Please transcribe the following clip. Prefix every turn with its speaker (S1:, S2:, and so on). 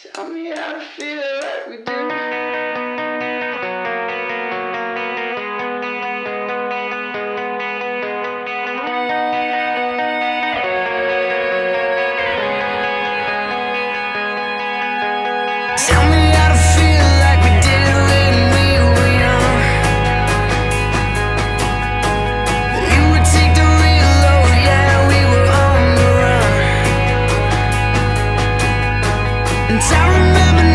S1: Tell me how to feel like we do. Tell me And I remember